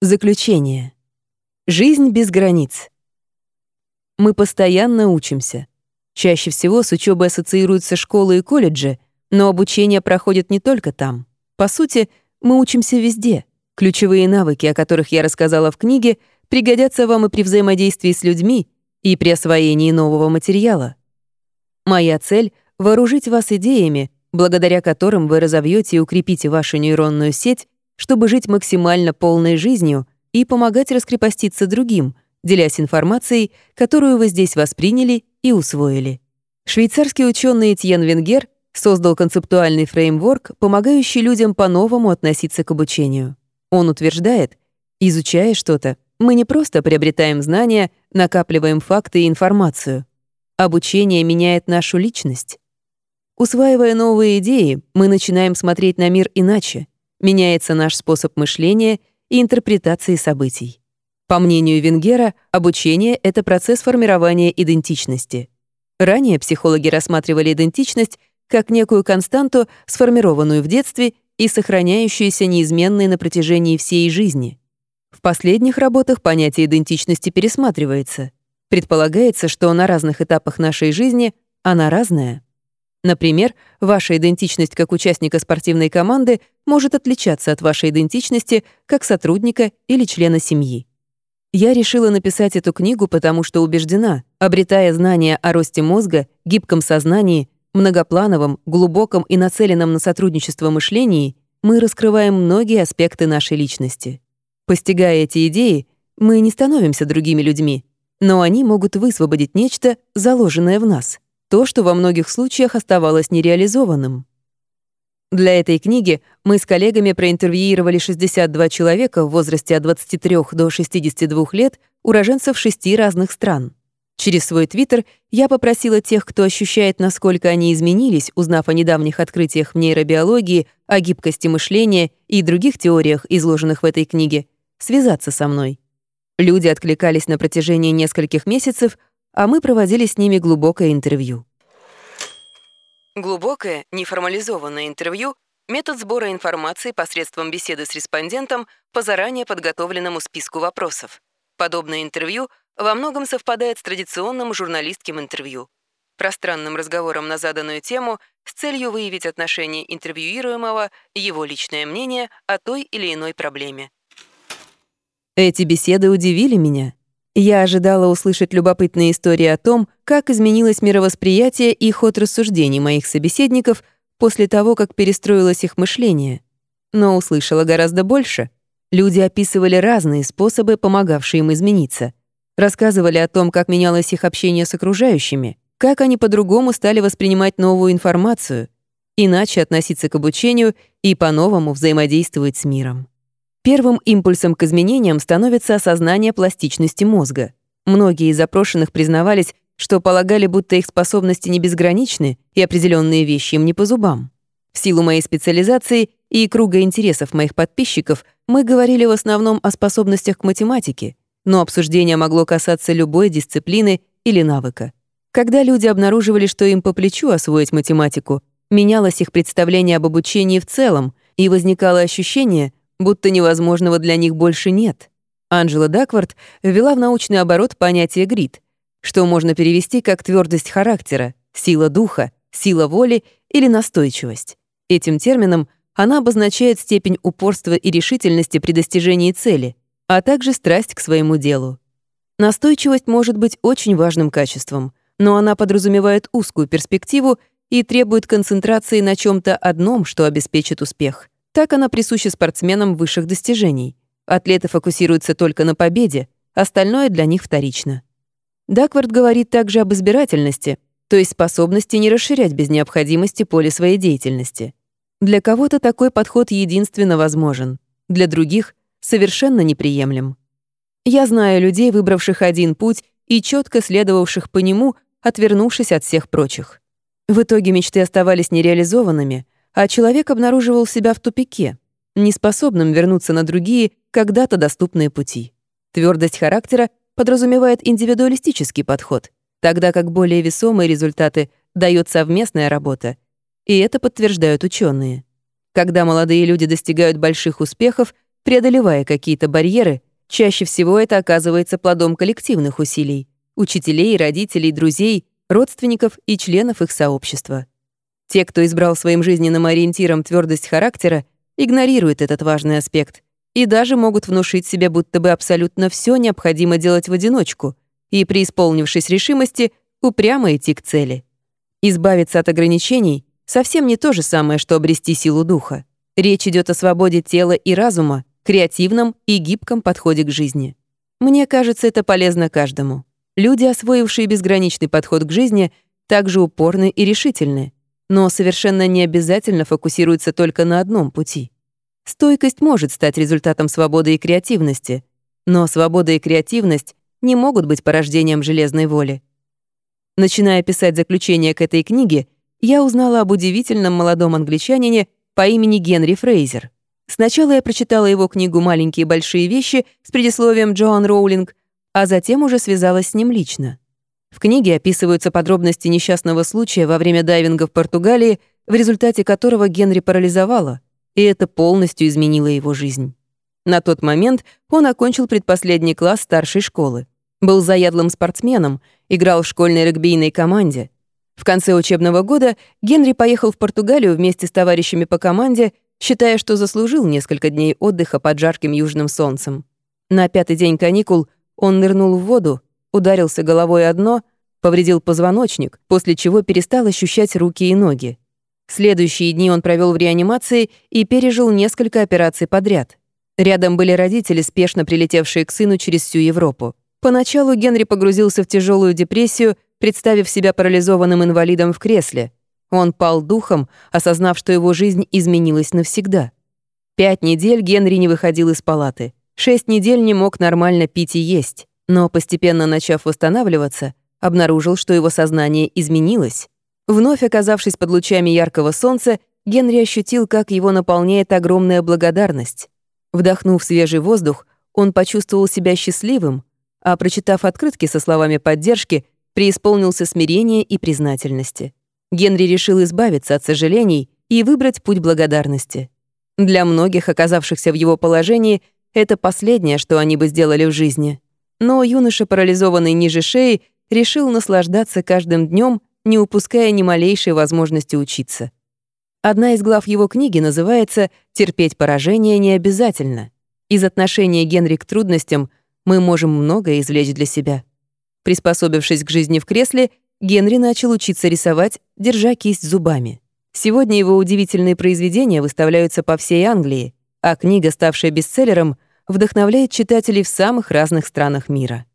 Заключение. Жизнь без границ. Мы постоянно учимся. Чаще всего с учебой ассоциируются школы и колледжи, но обучение проходит не только там. По сути, мы учимся везде. Ключевые навыки, о которых я рассказала в книге, пригодятся вам и при взаимодействии с людьми, и при освоении нового материала. Моя цель — вооружить вас идеями, благодаря которым вы разовьете и укрепите вашу нейронную сеть чтобы жить максимально полной жизнью и помогать раскрепоститься другим, делясь информацией, которую вы здесь восприняли и усвоили. Швейцарский ученый Этьен Венгер создал концептуальный фреймворк, помогающий людям по-новому относиться к обучению. Он утверждает, изучая что-то, мы не просто приобретаем знания, накапливаем факты и информацию. Обучение меняет нашу личность. Усваивая новые идеи, мы начинаем смотреть на мир иначе — меняется наш способ мышления и интерпретации событий. По мнению Венгера, обучение — это процесс формирования идентичности. Ранее психологи рассматривали идентичность как некую константу, сформированную в детстве и сохраняющуюся неизменной на протяжении всей жизни. В последних работах понятие идентичности пересматривается. Предполагается, что на разных этапах нашей жизни она разная. Например, ваша идентичность как участника спортивной команды может отличаться от вашей идентичности как сотрудника или члена семьи. Я решила написать эту книгу, потому что убеждена, обретая знания о росте мозга, гибком сознании, многоплановом, глубоком и нацеленном на сотрудничество мышлении, мы раскрываем многие аспекты нашей личности. Постигая эти идеи, мы не становимся другими людьми, но они могут высвободить нечто, заложенное в нас — то, что во многих случаях оставалось нереализованным. Для этой книги мы с коллегами проинтервьюировали 62 человека в возрасте от 23 до 62 лет, уроженцев шести разных стран. Через свой твиттер я попросила тех, кто ощущает, насколько они изменились, узнав о недавних открытиях в нейробиологии, о гибкости мышления и других теориях, изложенных в этой книге, связаться со мной. Люди откликались на протяжении нескольких месяцев, а мы проводили с ними глубокое интервью. Глубокое, неформализованное интервью — метод сбора информации посредством беседы с респондентом по заранее подготовленному списку вопросов. Подобное интервью во многом совпадает с традиционным журналистским интервью. Пространным разговором на заданную тему с целью выявить отношение интервьюируемого его личное мнение о той или иной проблеме. Эти беседы удивили меня. Я ожидала услышать любопытные истории о том, как изменилось мировосприятие и ход рассуждений моих собеседников после того, как перестроилось их мышление. Но услышала гораздо больше. Люди описывали разные способы, помогавшие им измениться. Рассказывали о том, как менялось их общение с окружающими, как они по-другому стали воспринимать новую информацию, иначе относиться к обучению и по-новому взаимодействовать с миром. Первым импульсом к изменениям становится осознание пластичности мозга. Многие из опрошенных признавались, что полагали, будто их способности не безграничны и определенные вещи им не по зубам. В силу моей специализации и круга интересов моих подписчиков мы говорили в основном о способностях к математике, но обсуждение могло касаться любой дисциплины или навыка. Когда люди обнаруживали, что им по плечу освоить математику, менялось их представление об обучении в целом, и возникало ощущение, будто невозможного для них больше нет. Анджела Даквард ввела в научный оборот понятие «грид», что можно перевести как твердость характера, сила духа, сила воли или настойчивость. Этим термином она обозначает степень упорства и решительности при достижении цели, а также страсть к своему делу. Настойчивость может быть очень важным качеством, но она подразумевает узкую перспективу и требует концентрации на чем то одном, что обеспечит успех — так она присуща спортсменам высших достижений. Атлеты фокусируются только на победе, остальное для них вторично. Даквард говорит также об избирательности, то есть способности не расширять без необходимости поле своей деятельности. Для кого-то такой подход единственно возможен, для других — совершенно неприемлем. Я знаю людей, выбравших один путь и четко следовавших по нему, отвернувшись от всех прочих. В итоге мечты оставались нереализованными — а человек обнаруживал себя в тупике, неспособным вернуться на другие, когда-то доступные пути. Твердость характера подразумевает индивидуалистический подход, тогда как более весомые результаты дает совместная работа, и это подтверждают ученые. Когда молодые люди достигают больших успехов, преодолевая какие-то барьеры, чаще всего это оказывается плодом коллективных усилий — учителей, родителей, друзей, родственников и членов их сообщества. Те, кто избрал своим жизненным ориентиром твердость характера, игнорируют этот важный аспект и даже могут внушить себе, будто бы абсолютно все необходимо делать в одиночку и, преисполнившись решимости, упрямо идти к цели. Избавиться от ограничений — совсем не то же самое, что обрести силу духа. Речь идет о свободе тела и разума, креативном и гибком подходе к жизни. Мне кажется, это полезно каждому. Люди, освоившие безграничный подход к жизни, также упорны и решительны но совершенно не обязательно фокусируется только на одном пути. Стойкость может стать результатом свободы и креативности, но свобода и креативность не могут быть порождением железной воли. Начиная писать заключение к этой книге, я узнала об удивительном молодом англичанине по имени Генри Фрейзер. Сначала я прочитала его книгу «Маленькие большие вещи» с предисловием Джоан Роулинг, а затем уже связалась с ним лично. В книге описываются подробности несчастного случая во время дайвинга в Португалии, в результате которого Генри парализовало, и это полностью изменило его жизнь. На тот момент он окончил предпоследний класс старшей школы. Был заядлым спортсменом, играл в школьной регбийной команде. В конце учебного года Генри поехал в Португалию вместе с товарищами по команде, считая, что заслужил несколько дней отдыха под жарким южным солнцем. На пятый день каникул он нырнул в воду ударился головой о дно, повредил позвоночник, после чего перестал ощущать руки и ноги. Следующие дни он провел в реанимации и пережил несколько операций подряд. Рядом были родители, спешно прилетевшие к сыну через всю Европу. Поначалу Генри погрузился в тяжелую депрессию, представив себя парализованным инвалидом в кресле. Он пал духом, осознав, что его жизнь изменилась навсегда. Пять недель Генри не выходил из палаты. Шесть недель не мог нормально пить и есть. Но постепенно начав восстанавливаться, обнаружил, что его сознание изменилось. Вновь оказавшись под лучами яркого солнца, Генри ощутил, как его наполняет огромная благодарность. Вдохнув свежий воздух, он почувствовал себя счастливым, а, прочитав открытки со словами поддержки, преисполнился смирения и признательности. Генри решил избавиться от сожалений и выбрать путь благодарности. Для многих, оказавшихся в его положении, это последнее, что они бы сделали в жизни. Но юноша, парализованный ниже шеи, решил наслаждаться каждым днем, не упуская ни малейшей возможности учиться. Одна из глав его книги называется «Терпеть поражение не обязательно». Из отношения Генри к трудностям мы можем многое извлечь для себя. Приспособившись к жизни в кресле, Генри начал учиться рисовать, держа кисть зубами. Сегодня его удивительные произведения выставляются по всей Англии, а книга, ставшая бестселлером — вдохновляет читателей в самых разных странах мира.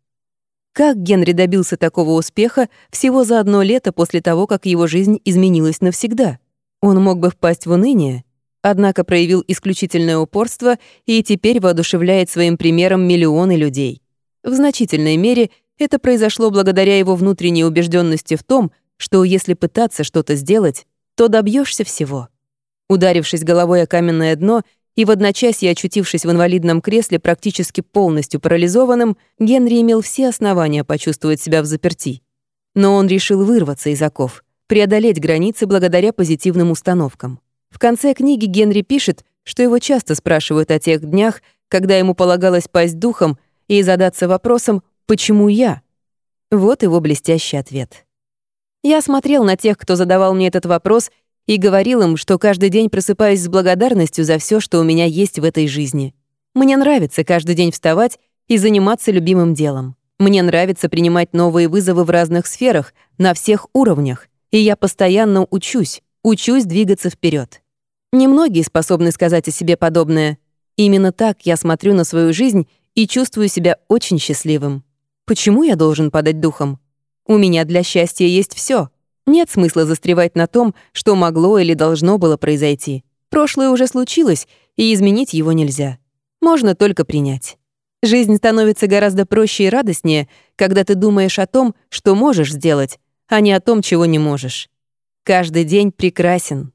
Как Генри добился такого успеха всего за одно лето после того, как его жизнь изменилась навсегда? Он мог бы впасть в уныние, однако проявил исключительное упорство и теперь воодушевляет своим примером миллионы людей. В значительной мере это произошло благодаря его внутренней убежденности в том, что если пытаться что-то сделать, то добьешься всего. Ударившись головой о каменное дно, и в одночасье очутившись в инвалидном кресле практически полностью парализованным, Генри имел все основания почувствовать себя в заперти. Но он решил вырваться из оков, преодолеть границы благодаря позитивным установкам. В конце книги Генри пишет, что его часто спрашивают о тех днях, когда ему полагалось пасть духом и задаться вопросом «почему я?». Вот его блестящий ответ. Я смотрел на тех, кто задавал мне этот вопрос, и говорил им, что каждый день просыпаюсь с благодарностью за все, что у меня есть в этой жизни. Мне нравится каждый день вставать и заниматься любимым делом. Мне нравится принимать новые вызовы в разных сферах, на всех уровнях, и я постоянно учусь, учусь двигаться вперед. Немногие способны сказать о себе подобное. Именно так я смотрю на свою жизнь и чувствую себя очень счастливым. Почему я должен падать духом? У меня для счастья есть все. Нет смысла застревать на том, что могло или должно было произойти. Прошлое уже случилось, и изменить его нельзя. Можно только принять. Жизнь становится гораздо проще и радостнее, когда ты думаешь о том, что можешь сделать, а не о том, чего не можешь. Каждый день прекрасен.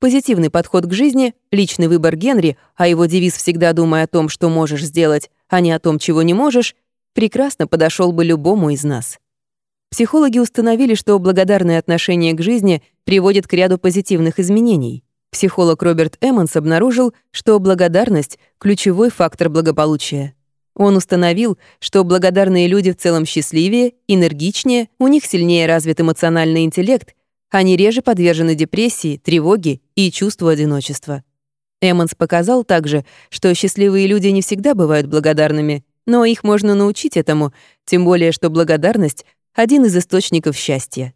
Позитивный подход к жизни, личный выбор Генри, а его девиз «всегда думай о том, что можешь сделать, а не о том, чего не можешь», прекрасно подошел бы любому из нас. Психологи установили, что благодарное отношение к жизни приводит к ряду позитивных изменений. Психолог Роберт Эммонс обнаружил, что благодарность — ключевой фактор благополучия. Он установил, что благодарные люди в целом счастливее, энергичнее, у них сильнее развит эмоциональный интеллект, они реже подвержены депрессии, тревоге и чувству одиночества. Эммонс показал также, что счастливые люди не всегда бывают благодарными, но их можно научить этому, тем более что благодарность — один из источников счастья.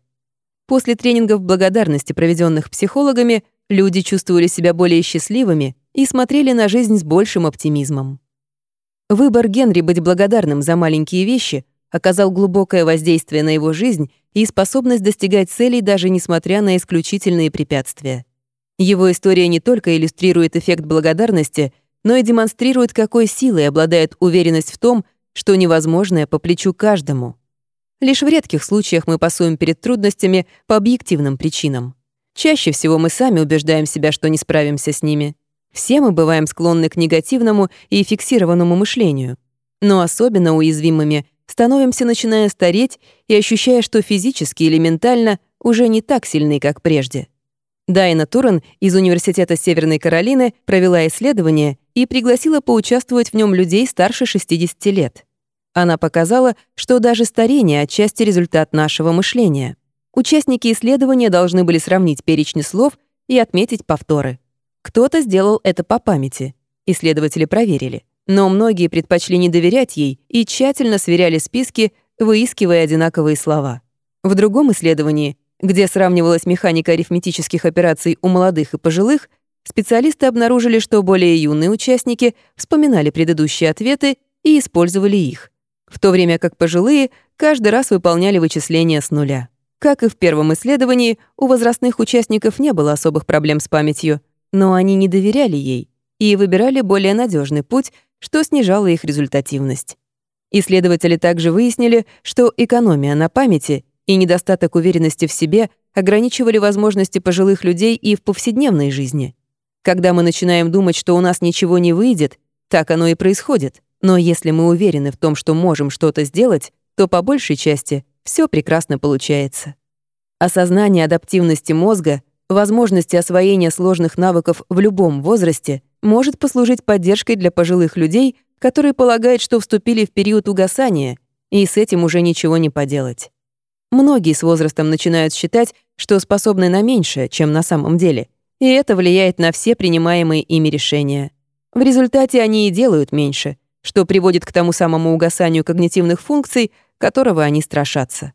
После тренингов благодарности, проведенных психологами, люди чувствовали себя более счастливыми и смотрели на жизнь с большим оптимизмом. Выбор Генри быть благодарным за маленькие вещи оказал глубокое воздействие на его жизнь и способность достигать целей даже несмотря на исключительные препятствия. Его история не только иллюстрирует эффект благодарности, но и демонстрирует, какой силой обладает уверенность в том, что невозможное по плечу каждому. Лишь в редких случаях мы пасуем перед трудностями по объективным причинам. Чаще всего мы сами убеждаем себя, что не справимся с ними. Все мы бываем склонны к негативному и фиксированному мышлению. Но особенно уязвимыми становимся, начиная стареть и ощущая, что физически или ментально уже не так сильны, как прежде. Дайна Турен из Университета Северной Каролины провела исследование и пригласила поучаствовать в нем людей старше 60 лет. Она показала, что даже старение отчасти результат нашего мышления. Участники исследования должны были сравнить перечни слов и отметить повторы. Кто-то сделал это по памяти. Исследователи проверили. Но многие предпочли не доверять ей и тщательно сверяли списки, выискивая одинаковые слова. В другом исследовании где сравнивалась механика арифметических операций у молодых и пожилых, специалисты обнаружили, что более юные участники вспоминали предыдущие ответы и использовали их, в то время как пожилые каждый раз выполняли вычисления с нуля. Как и в первом исследовании, у возрастных участников не было особых проблем с памятью, но они не доверяли ей и выбирали более надежный путь, что снижало их результативность. Исследователи также выяснили, что экономия на памяти и недостаток уверенности в себе ограничивали возможности пожилых людей и в повседневной жизни. Когда мы начинаем думать, что у нас ничего не выйдет, так оно и происходит. Но если мы уверены в том, что можем что-то сделать, то по большей части все прекрасно получается. Осознание адаптивности мозга, возможности освоения сложных навыков в любом возрасте может послужить поддержкой для пожилых людей, которые полагают, что вступили в период угасания, и с этим уже ничего не поделать. Многие с возрастом начинают считать, что способны на меньшее, чем на самом деле, и это влияет на все принимаемые ими решения. В результате они и делают меньше, что приводит к тому самому угасанию когнитивных функций, которого они страшатся.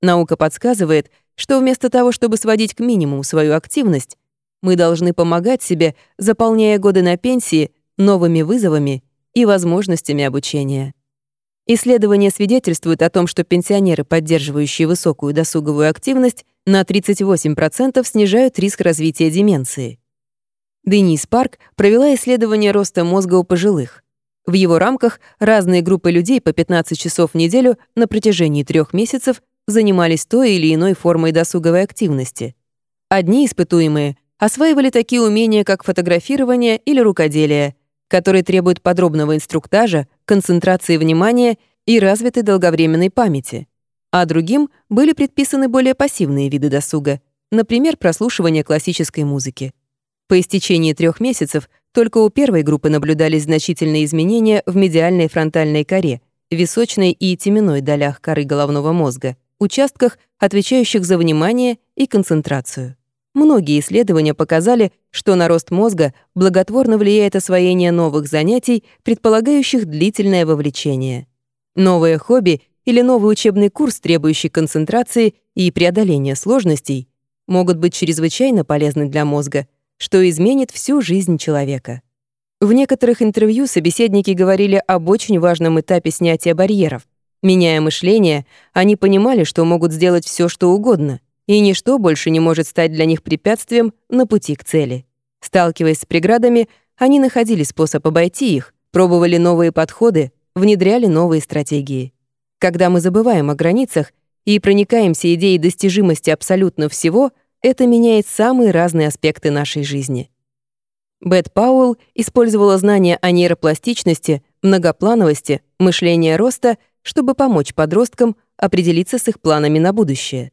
Наука подсказывает, что вместо того, чтобы сводить к минимуму свою активность, мы должны помогать себе, заполняя годы на пенсии новыми вызовами и возможностями обучения. Исследования свидетельствуют о том, что пенсионеры, поддерживающие высокую досуговую активность, на 38% снижают риск развития деменции. Денис Парк провела исследование роста мозга у пожилых. В его рамках разные группы людей по 15 часов в неделю на протяжении трех месяцев занимались той или иной формой досуговой активности. Одни испытуемые осваивали такие умения, как фотографирование или рукоделие — которые требуют подробного инструктажа, концентрации внимания и развитой долговременной памяти. А другим были предписаны более пассивные виды досуга, например, прослушивание классической музыки. По истечении трех месяцев только у первой группы наблюдались значительные изменения в медиальной фронтальной коре, височной и теменной долях коры головного мозга, участках, отвечающих за внимание и концентрацию. Многие исследования показали, что на рост мозга благотворно влияет освоение новых занятий, предполагающих длительное вовлечение. Новое хобби или новый учебный курс, требующий концентрации и преодоления сложностей, могут быть чрезвычайно полезны для мозга, что изменит всю жизнь человека. В некоторых интервью собеседники говорили об очень важном этапе снятия барьеров. Меняя мышление, они понимали, что могут сделать все, что угодно — и ничто больше не может стать для них препятствием на пути к цели. Сталкиваясь с преградами, они находили способ обойти их, пробовали новые подходы, внедряли новые стратегии. Когда мы забываем о границах и проникаемся идеей достижимости абсолютно всего, это меняет самые разные аспекты нашей жизни. Бет Пауэлл использовала знания о нейропластичности, многоплановости, мышления роста, чтобы помочь подросткам определиться с их планами на будущее.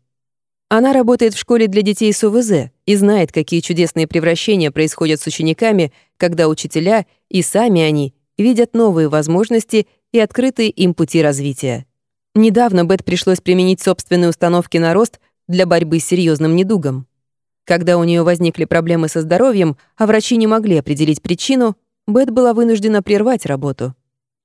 Она работает в школе для детей с УВЗ и знает, какие чудесные превращения происходят с учениками, когда учителя и сами они видят новые возможности и открытые им пути развития. Недавно Бет пришлось применить собственные установки на рост для борьбы с серьезным недугом. Когда у нее возникли проблемы со здоровьем, а врачи не могли определить причину, Бет была вынуждена прервать работу.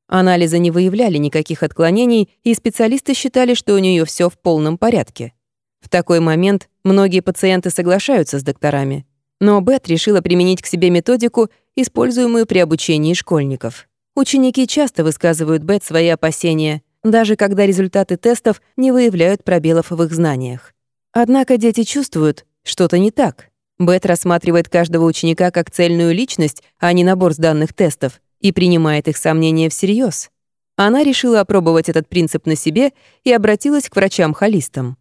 Анализы не выявляли никаких отклонений, и специалисты считали, что у нее все в полном порядке. В такой момент многие пациенты соглашаются с докторами. Но Бет решила применить к себе методику, используемую при обучении школьников. Ученики часто высказывают Бет свои опасения, даже когда результаты тестов не выявляют пробелов в их знаниях. Однако дети чувствуют, что-то не так. Бет рассматривает каждого ученика как цельную личность, а не набор сданных тестов, и принимает их сомнения всерьез. Она решила опробовать этот принцип на себе и обратилась к врачам-холистам.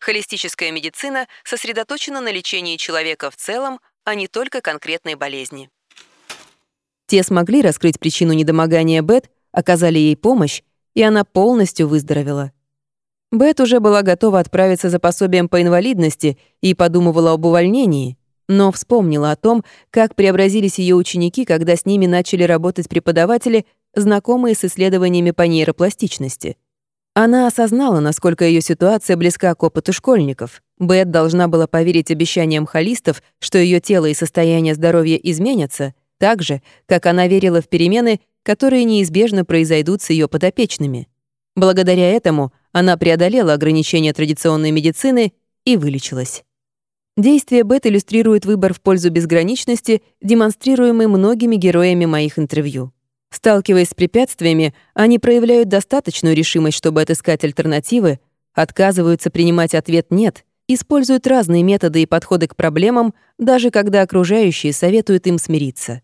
Холистическая медицина сосредоточена на лечении человека в целом, а не только конкретной болезни. Те смогли раскрыть причину недомогания Бет, оказали ей помощь, и она полностью выздоровела. Бет уже была готова отправиться за пособием по инвалидности и подумывала об увольнении, но вспомнила о том, как преобразились ее ученики, когда с ними начали работать преподаватели, знакомые с исследованиями по нейропластичности — она осознала, насколько ее ситуация близка к опыту школьников. Бет должна была поверить обещаниям холистов, что ее тело и состояние здоровья изменятся, так же, как она верила в перемены, которые неизбежно произойдут с ее подопечными. Благодаря этому она преодолела ограничения традиционной медицины и вылечилась. Действие Бет иллюстрирует выбор в пользу безграничности, демонстрируемый многими героями моих интервью. Сталкиваясь с препятствиями, они проявляют достаточную решимость, чтобы отыскать альтернативы, отказываются принимать ответ «нет», используют разные методы и подходы к проблемам, даже когда окружающие советуют им смириться.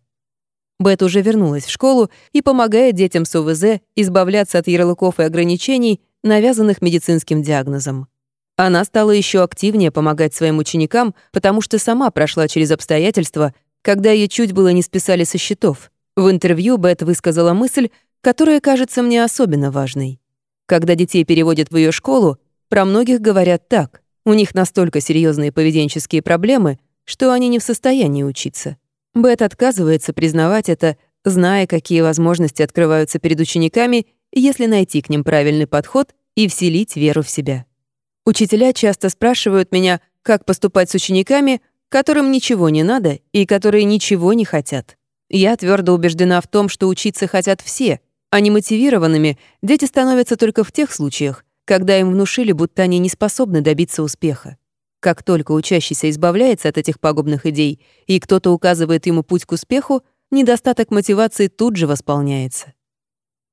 Бет уже вернулась в школу и помогает детям с УВЗ избавляться от ярлыков и ограничений, навязанных медицинским диагнозом. Она стала еще активнее помогать своим ученикам, потому что сама прошла через обстоятельства, когда ее чуть было не списали со счетов — в интервью Бет высказала мысль, которая кажется мне особенно важной. Когда детей переводят в ее школу, про многих говорят так. У них настолько серьезные поведенческие проблемы, что они не в состоянии учиться. Бет отказывается признавать это, зная, какие возможности открываются перед учениками, если найти к ним правильный подход и вселить веру в себя. Учителя часто спрашивают меня, как поступать с учениками, которым ничего не надо и которые ничего не хотят. Я твердо убеждена в том, что учиться хотят все, а немотивированными дети становятся только в тех случаях, когда им внушили, будто они не способны добиться успеха. Как только учащийся избавляется от этих пагубных идей, и кто-то указывает ему путь к успеху, недостаток мотивации тут же восполняется.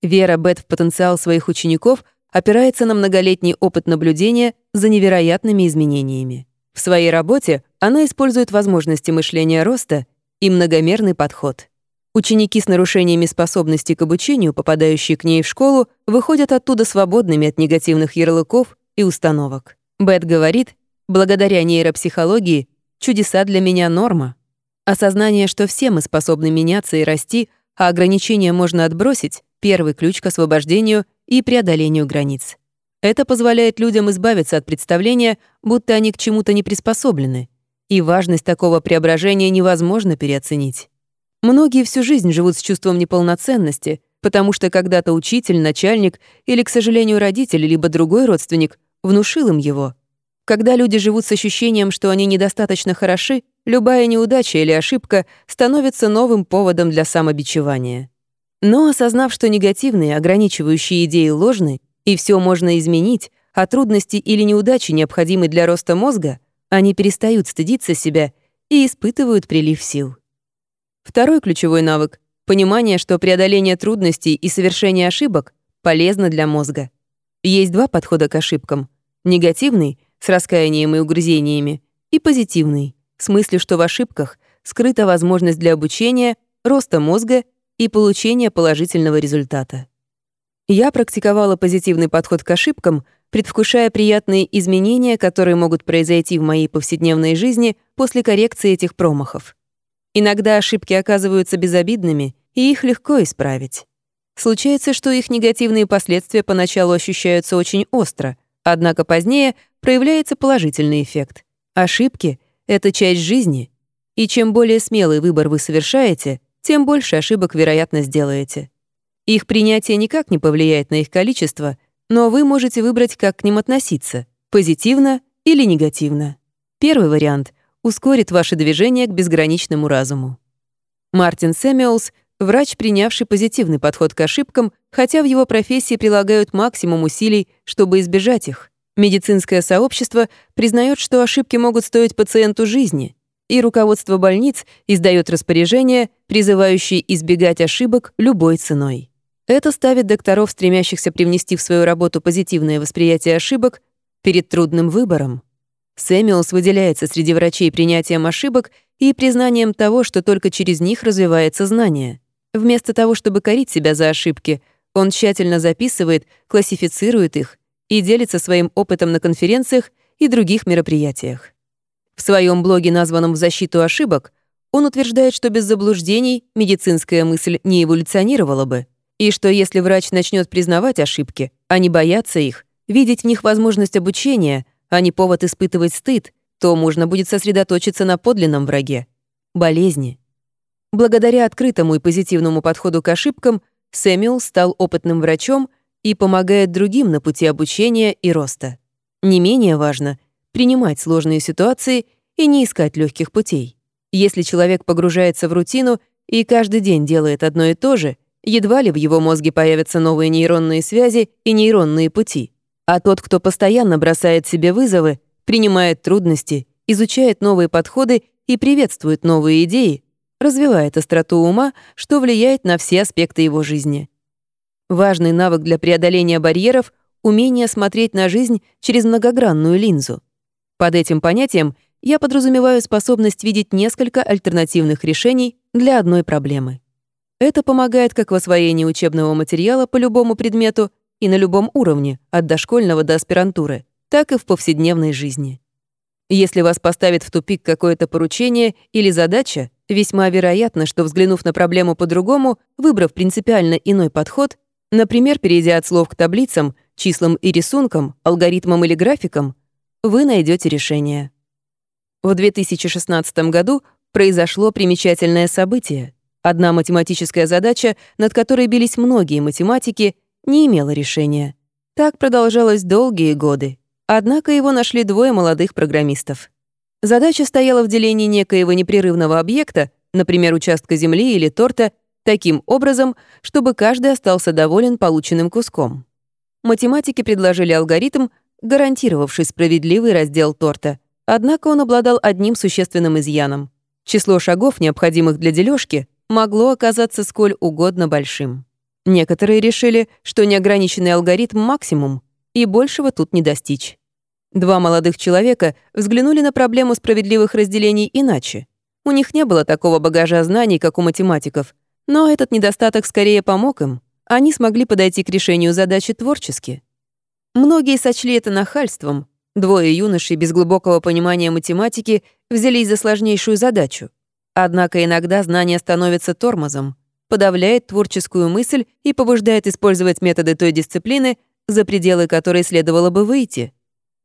Вера Бет в потенциал своих учеников опирается на многолетний опыт наблюдения за невероятными изменениями. В своей работе она использует возможности мышления роста и многомерный подход. Ученики с нарушениями способности к обучению, попадающие к ней в школу, выходят оттуда свободными от негативных ярлыков и установок. Бет говорит, благодаря нейропсихологии чудеса для меня норма. Осознание, что все мы способны меняться и расти, а ограничения можно отбросить — первый ключ к освобождению и преодолению границ. Это позволяет людям избавиться от представления, будто они к чему-то не приспособлены, и важность такого преображения невозможно переоценить. Многие всю жизнь живут с чувством неполноценности, потому что когда-то учитель, начальник или, к сожалению, родитель, либо другой родственник внушил им его. Когда люди живут с ощущением, что они недостаточно хороши, любая неудача или ошибка становится новым поводом для самобичевания. Но осознав, что негативные, ограничивающие идеи ложны, и все можно изменить, а трудности или неудачи необходимы для роста мозга, они перестают стыдиться себя и испытывают прилив сил. Второй ключевой навык — понимание, что преодоление трудностей и совершение ошибок полезно для мозга. Есть два подхода к ошибкам. Негативный, с раскаянием и угрызениями, и позитивный, с мыслью, что в ошибках скрыта возможность для обучения, роста мозга и получения положительного результата. Я практиковала позитивный подход к ошибкам, предвкушая приятные изменения, которые могут произойти в моей повседневной жизни после коррекции этих промахов. Иногда ошибки оказываются безобидными, и их легко исправить. Случается, что их негативные последствия поначалу ощущаются очень остро, однако позднее проявляется положительный эффект. Ошибки — это часть жизни, и чем более смелый выбор вы совершаете, тем больше ошибок, вероятно, сделаете. Их принятие никак не повлияет на их количество, но вы можете выбрать, как к ним относиться — позитивно или негативно. Первый вариант ускорит ваше движение к безграничному разуму. Мартин Сэмюэлс — врач, принявший позитивный подход к ошибкам, хотя в его профессии прилагают максимум усилий, чтобы избежать их. Медицинское сообщество признает, что ошибки могут стоить пациенту жизни, и руководство больниц издает распоряжения, призывающие избегать ошибок любой ценой. Это ставит докторов, стремящихся привнести в свою работу позитивное восприятие ошибок, перед трудным выбором. Сэмюэлс выделяется среди врачей принятием ошибок и признанием того, что только через них развивается знание. Вместо того, чтобы корить себя за ошибки, он тщательно записывает, классифицирует их и делится своим опытом на конференциях и других мероприятиях. В своем блоге, названном «В защиту ошибок», он утверждает, что без заблуждений медицинская мысль не эволюционировала бы, и что если врач начнет признавать ошибки, а не бояться их, видеть в них возможность обучения — а не повод испытывать стыд, то можно будет сосредоточиться на подлинном враге — болезни. Благодаря открытому и позитивному подходу к ошибкам Сэмюэл стал опытным врачом и помогает другим на пути обучения и роста. Не менее важно — принимать сложные ситуации и не искать легких путей. Если человек погружается в рутину и каждый день делает одно и то же, едва ли в его мозге появятся новые нейронные связи и нейронные пути. А тот, кто постоянно бросает себе вызовы, принимает трудности, изучает новые подходы и приветствует новые идеи, развивает остроту ума, что влияет на все аспекты его жизни. Важный навык для преодоления барьеров — умение смотреть на жизнь через многогранную линзу. Под этим понятием я подразумеваю способность видеть несколько альтернативных решений для одной проблемы. Это помогает как в освоении учебного материала по любому предмету, и на любом уровне, от дошкольного до аспирантуры, так и в повседневной жизни. Если вас поставит в тупик какое-то поручение или задача, весьма вероятно, что, взглянув на проблему по-другому, выбрав принципиально иной подход, например, перейдя от слов к таблицам, числам и рисункам, алгоритмам или графикам, вы найдете решение. В 2016 году произошло примечательное событие. Одна математическая задача, над которой бились многие математики, не имела решения. Так продолжалось долгие годы. Однако его нашли двое молодых программистов. Задача стояла в делении некоего непрерывного объекта, например, участка земли или торта, таким образом, чтобы каждый остался доволен полученным куском. Математики предложили алгоритм, гарантировавший справедливый раздел торта. Однако он обладал одним существенным изъяном. Число шагов, необходимых для дележки, могло оказаться сколь угодно большим. Некоторые решили, что неограниченный алгоритм — максимум, и большего тут не достичь. Два молодых человека взглянули на проблему справедливых разделений иначе. У них не было такого багажа знаний, как у математиков, но этот недостаток скорее помог им. Они смогли подойти к решению задачи творчески. Многие сочли это нахальством. Двое юношей без глубокого понимания математики взялись за сложнейшую задачу. Однако иногда знание становится тормозом — подавляет творческую мысль и побуждает использовать методы той дисциплины, за пределы которой следовало бы выйти.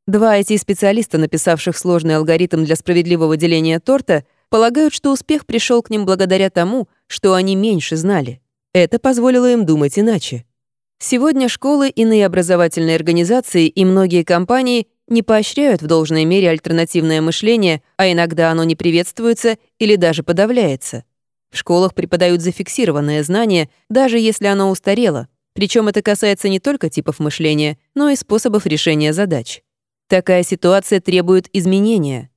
Два IT-специалиста, написавших сложный алгоритм для справедливого деления торта, полагают, что успех пришел к ним благодаря тому, что они меньше знали. Это позволило им думать иначе. Сегодня школы, иные образовательные организации и многие компании не поощряют в должной мере альтернативное мышление, а иногда оно не приветствуется или даже подавляется. В школах преподают зафиксированное знание, даже если оно устарело. Причем это касается не только типов мышления, но и способов решения задач. Такая ситуация требует изменения.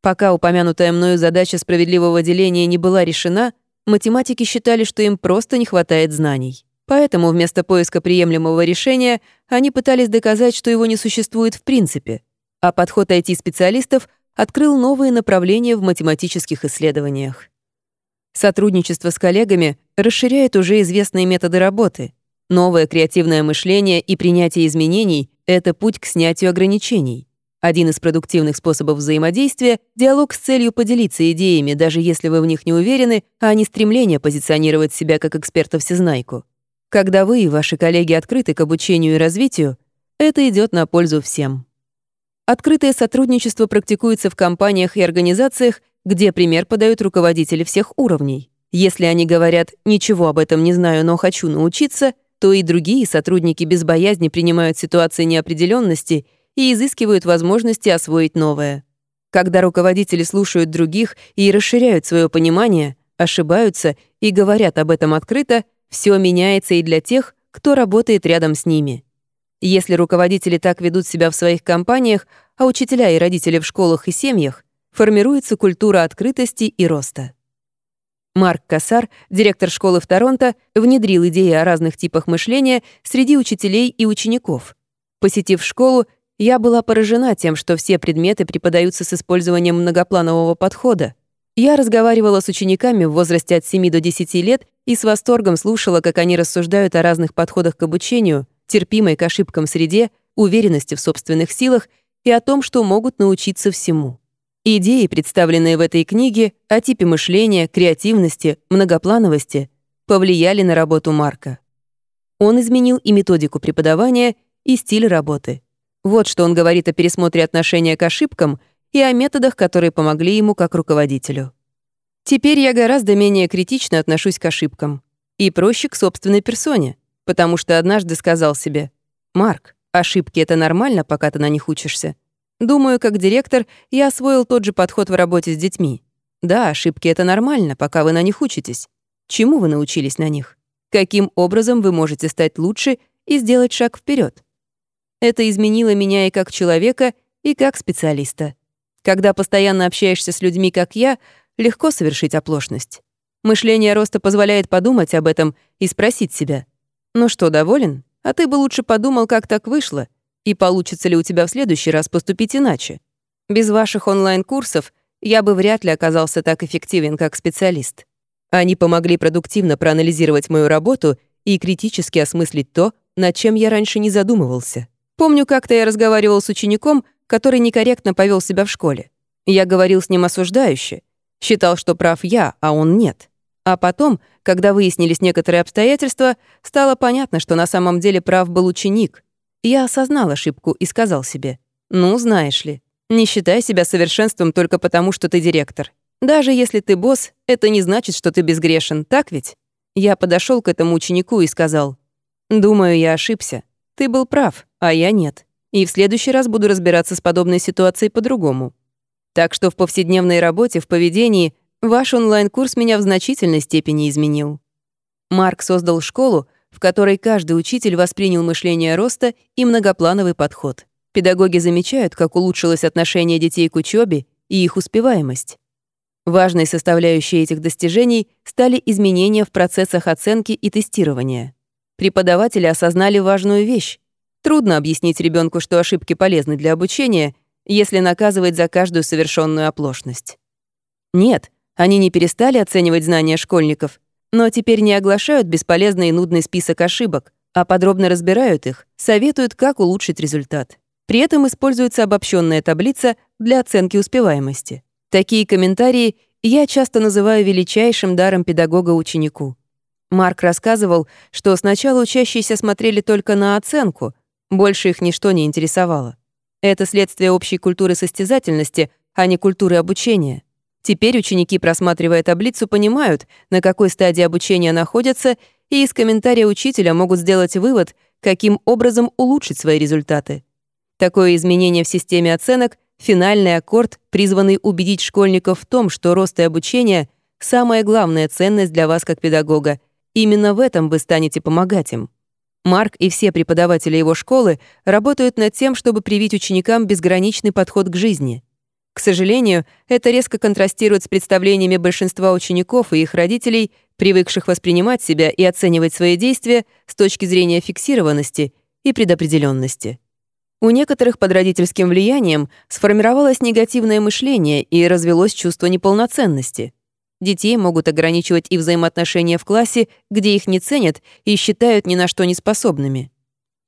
Пока упомянутая мною задача справедливого деления не была решена, математики считали, что им просто не хватает знаний. Поэтому вместо поиска приемлемого решения они пытались доказать, что его не существует в принципе. А подход IT-специалистов открыл новые направления в математических исследованиях. Сотрудничество с коллегами расширяет уже известные методы работы. Новое креативное мышление и принятие изменений — это путь к снятию ограничений. Один из продуктивных способов взаимодействия — диалог с целью поделиться идеями, даже если вы в них не уверены, а не стремление позиционировать себя как эксперта-всезнайку. Когда вы и ваши коллеги открыты к обучению и развитию, это идет на пользу всем. Открытое сотрудничество практикуется в компаниях и организациях, где пример подают руководители всех уровней. Если они говорят «ничего об этом не знаю, но хочу научиться», то и другие сотрудники без боязни принимают ситуации неопределенности и изыскивают возможности освоить новое. Когда руководители слушают других и расширяют свое понимание, ошибаются и говорят об этом открыто, все меняется и для тех, кто работает рядом с ними. Если руководители так ведут себя в своих компаниях, а учителя и родители в школах и семьях, формируется культура открытости и роста. Марк Кассар, директор школы в Торонто, внедрил идеи о разных типах мышления среди учителей и учеников. Посетив школу, я была поражена тем, что все предметы преподаются с использованием многопланового подхода. Я разговаривала с учениками в возрасте от 7 до 10 лет и с восторгом слушала, как они рассуждают о разных подходах к обучению, терпимой к ошибкам среде, уверенности в собственных силах и о том, что могут научиться всему. Идеи, представленные в этой книге о типе мышления, креативности, многоплановости, повлияли на работу Марка. Он изменил и методику преподавания, и стиль работы. Вот что он говорит о пересмотре отношения к ошибкам и о методах, которые помогли ему как руководителю. Теперь я гораздо менее критично отношусь к ошибкам и проще к собственной персоне, потому что однажды сказал себе, «Марк, ошибки — это нормально, пока ты на них учишься. Думаю, как директор, я освоил тот же подход в работе с детьми. Да, ошибки — это нормально, пока вы на них учитесь. Чему вы научились на них? Каким образом вы можете стать лучше и сделать шаг вперед? Это изменило меня и как человека, и как специалиста. Когда постоянно общаешься с людьми, как я, легко совершить оплошность. Мышление роста позволяет подумать об этом и спросить себя — «Ну что, доволен? А ты бы лучше подумал, как так вышло, и получится ли у тебя в следующий раз поступить иначе. Без ваших онлайн-курсов я бы вряд ли оказался так эффективен, как специалист. Они помогли продуктивно проанализировать мою работу и критически осмыслить то, над чем я раньше не задумывался. Помню, как-то я разговаривал с учеником, который некорректно повел себя в школе. Я говорил с ним осуждающе, считал, что прав я, а он нет. А потом, когда выяснились некоторые обстоятельства, стало понятно, что на самом деле прав был ученик. Я осознал ошибку и сказал себе, «Ну, знаешь ли, не считай себя совершенством только потому, что ты директор. Даже если ты босс, это не значит, что ты безгрешен, так ведь?» Я подошел к этому ученику и сказал, «Думаю, я ошибся. Ты был прав, а я нет. И в следующий раз буду разбираться с подобной ситуацией по-другому. Так что в повседневной работе, в поведении Ваш онлайн-курс меня в значительной степени изменил. Марк создал школу, в которой каждый учитель воспринял мышление роста и многоплановый подход. Педагоги замечают, как улучшилось отношение детей к учебе и их успеваемость. Важной составляющей этих достижений стали изменения в процессах оценки и тестирования. Преподаватели осознали важную вещь. Трудно объяснить ребенку, что ошибки полезны для обучения, если наказывать за каждую совершенную оплошность. Нет, они не перестали оценивать знания школьников, но теперь не оглашают бесполезный и нудный список ошибок, а подробно разбирают их, советуют, как улучшить результат. При этом используется обобщенная таблица для оценки успеваемости. Такие комментарии я часто называю величайшим даром педагога ученику. Марк рассказывал, что сначала учащиеся смотрели только на оценку, больше их ничто не интересовало. Это следствие общей культуры состязательности, а не культуры обучения. Теперь ученики, просматривая таблицу, понимают, на какой стадии обучения находятся, и из комментария учителя могут сделать вывод, каким образом улучшить свои результаты. Такое изменение в системе оценок — финальный аккорд, призванный убедить школьников в том, что рост и обучение — самая главная ценность для вас как педагога. Именно в этом вы станете помогать им. Марк и все преподаватели его школы работают над тем, чтобы привить ученикам безграничный подход к жизни — к сожалению, это резко контрастирует с представлениями большинства учеников и их родителей, привыкших воспринимать себя и оценивать свои действия с точки зрения фиксированности и предопределенности. У некоторых под родительским влиянием сформировалось негативное мышление и развелось чувство неполноценности. Детей могут ограничивать и взаимоотношения в классе, где их не ценят и считают ни на что не способными.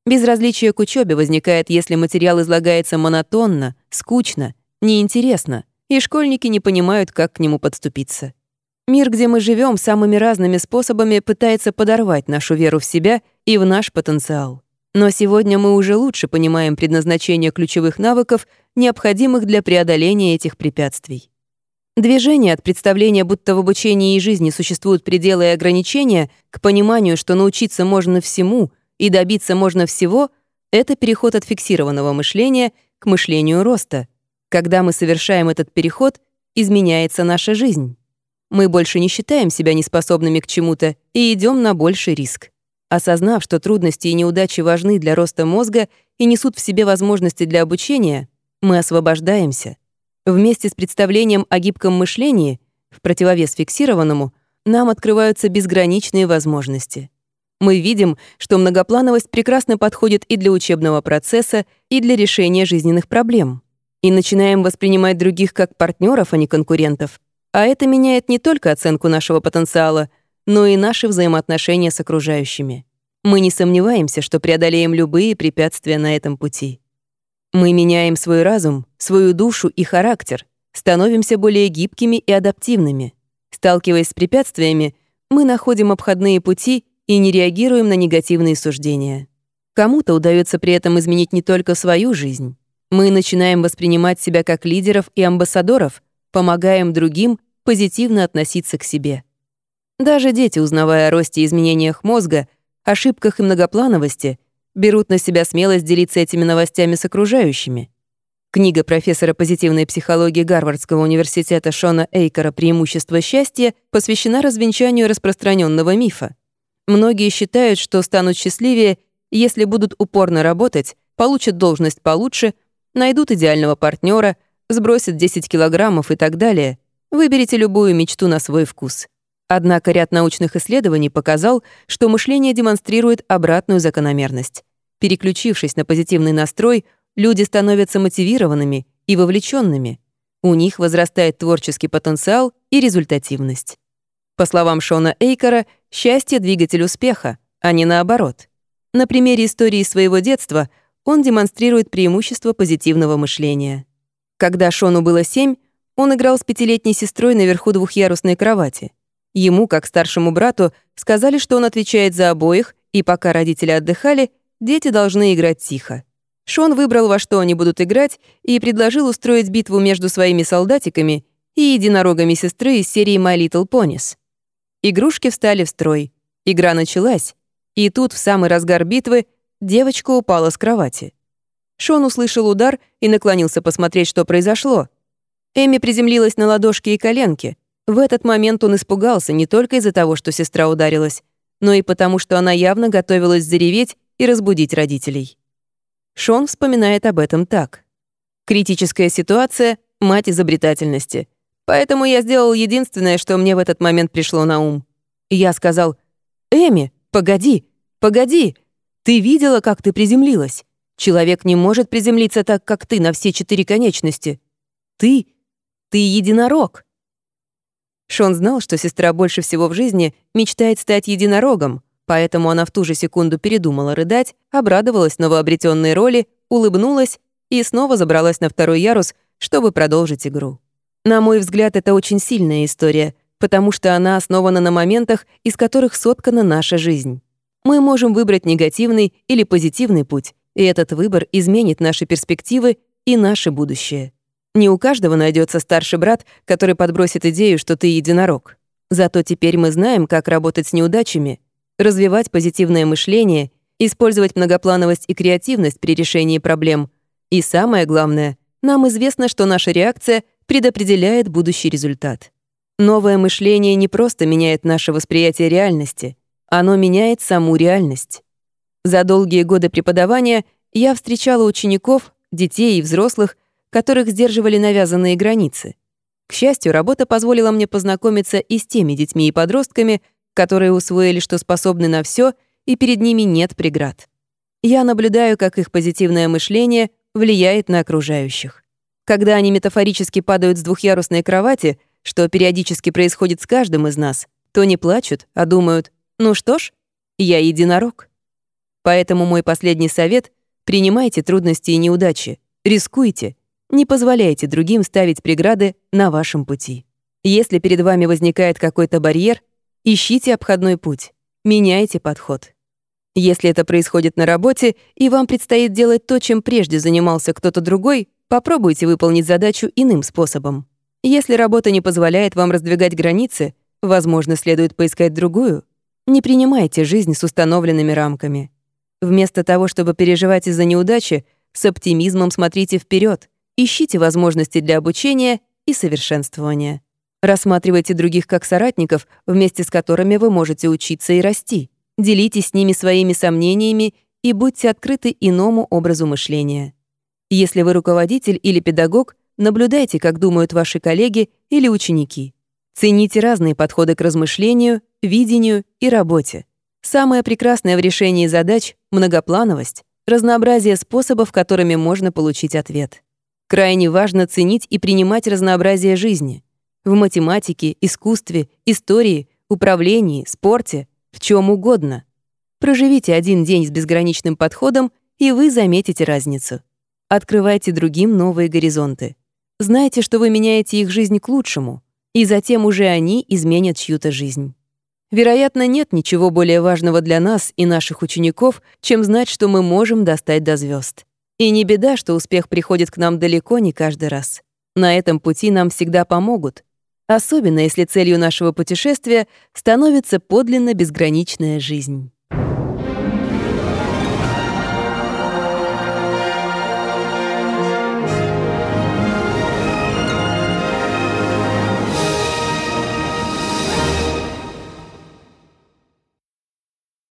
Безразличие к учебе возникает, если материал излагается монотонно, скучно неинтересно, и школьники не понимают, как к нему подступиться. Мир, где мы живем, самыми разными способами пытается подорвать нашу веру в себя и в наш потенциал. Но сегодня мы уже лучше понимаем предназначение ключевых навыков, необходимых для преодоления этих препятствий. Движение от представления, будто в обучении и жизни существуют пределы и ограничения, к пониманию, что научиться можно всему и добиться можно всего — это переход от фиксированного мышления к мышлению роста. Когда мы совершаем этот переход, изменяется наша жизнь. Мы больше не считаем себя неспособными к чему-то и идем на больший риск. Осознав, что трудности и неудачи важны для роста мозга и несут в себе возможности для обучения, мы освобождаемся — Вместе с представлением о гибком мышлении, в противовес фиксированному, нам открываются безграничные возможности. Мы видим, что многоплановость прекрасно подходит и для учебного процесса, и для решения жизненных проблем. И начинаем воспринимать других как партнеров, а не конкурентов. А это меняет не только оценку нашего потенциала, но и наши взаимоотношения с окружающими. Мы не сомневаемся, что преодолеем любые препятствия на этом пути. Мы меняем свой разум, свою душу и характер, становимся более гибкими и адаптивными. Сталкиваясь с препятствиями, мы находим обходные пути и не реагируем на негативные суждения. Кому-то удается при этом изменить не только свою жизнь. Мы начинаем воспринимать себя как лидеров и амбассадоров, помогаем другим позитивно относиться к себе. Даже дети, узнавая о росте и изменениях мозга, ошибках и многоплановости, берут на себя смелость делиться этими новостями с окружающими. Книга профессора позитивной психологии Гарвардского университета Шона Эйкера «Преимущество счастья» посвящена развенчанию распространенного мифа. Многие считают, что станут счастливее, если будут упорно работать, получат должность получше, найдут идеального партнера, сбросят 10 килограммов и так далее. Выберите любую мечту на свой вкус. Однако ряд научных исследований показал, что мышление демонстрирует обратную закономерность. Переключившись на позитивный настрой, люди становятся мотивированными и вовлеченными. У них возрастает творческий потенциал и результативность. По словам Шона Эйкера, счастье — двигатель успеха, а не наоборот. На примере истории своего детства он демонстрирует преимущество позитивного мышления. Когда Шону было семь, он играл с пятилетней сестрой наверху двухъярусной кровати. Ему, как старшему брату, сказали, что он отвечает за обоих, и пока родители отдыхали, Дети должны играть тихо. Шон выбрал, во что они будут играть, и предложил устроить битву между своими солдатиками и единорогами сестры из серии My Little Ponies. Игрушки встали в строй. Игра началась, и тут, в самый разгар битвы, девочка упала с кровати. Шон услышал удар и наклонился посмотреть, что произошло. Эми приземлилась на ладошки и коленки. В этот момент он испугался не только из-за того, что сестра ударилась, но и потому, что она явно готовилась зареветь и разбудить родителей. Шон вспоминает об этом так. «Критическая ситуация — мать изобретательности. Поэтому я сделал единственное, что мне в этот момент пришло на ум. Я сказал, «Эми, погоди, погоди! Ты видела, как ты приземлилась? Человек не может приземлиться так, как ты, на все четыре конечности. Ты, ты единорог». Шон знал, что сестра больше всего в жизни мечтает стать единорогом, Поэтому она в ту же секунду передумала рыдать, обрадовалась новообретенной роли, улыбнулась и снова забралась на второй ярус, чтобы продолжить игру. На мой взгляд, это очень сильная история, потому что она основана на моментах, из которых соткана наша жизнь. Мы можем выбрать негативный или позитивный путь, и этот выбор изменит наши перспективы и наше будущее. Не у каждого найдется старший брат, который подбросит идею, что ты единорог. Зато теперь мы знаем, как работать с неудачами — развивать позитивное мышление, использовать многоплановость и креативность при решении проблем. И самое главное, нам известно, что наша реакция предопределяет будущий результат. Новое мышление не просто меняет наше восприятие реальности, оно меняет саму реальность. За долгие годы преподавания я встречала учеников, детей и взрослых, которых сдерживали навязанные границы. К счастью, работа позволила мне познакомиться и с теми детьми и подростками, которые усвоили, что способны на все, и перед ними нет преград. Я наблюдаю, как их позитивное мышление влияет на окружающих. Когда они метафорически падают с двухъярусной кровати, что периодически происходит с каждым из нас, то не плачут, а думают, ну что ж, я единорог. Поэтому мой последний совет — принимайте трудности и неудачи, рискуйте, не позволяйте другим ставить преграды на вашем пути. Если перед вами возникает какой-то барьер, Ищите обходной путь, меняйте подход. Если это происходит на работе, и вам предстоит делать то, чем прежде занимался кто-то другой, попробуйте выполнить задачу иным способом. Если работа не позволяет вам раздвигать границы, возможно, следует поискать другую. Не принимайте жизнь с установленными рамками. Вместо того, чтобы переживать из-за неудачи, с оптимизмом смотрите вперед, ищите возможности для обучения и совершенствования. Рассматривайте других как соратников, вместе с которыми вы можете учиться и расти. Делитесь с ними своими сомнениями и будьте открыты иному образу мышления. Если вы руководитель или педагог, наблюдайте, как думают ваши коллеги или ученики. Цените разные подходы к размышлению, видению и работе. Самое прекрасное в решении задач — многоплановость, разнообразие способов, которыми можно получить ответ. Крайне важно ценить и принимать разнообразие жизни. В математике, искусстве, истории, управлении, спорте, в чем угодно. Проживите один день с безграничным подходом, и вы заметите разницу. Открывайте другим новые горизонты. Знайте, что вы меняете их жизнь к лучшему, и затем уже они изменят чью-то жизнь. Вероятно, нет ничего более важного для нас и наших учеников, чем знать, что мы можем достать до звезд. И не беда, что успех приходит к нам далеко не каждый раз. На этом пути нам всегда помогут, особенно если целью нашего путешествия становится подлинно безграничная жизнь.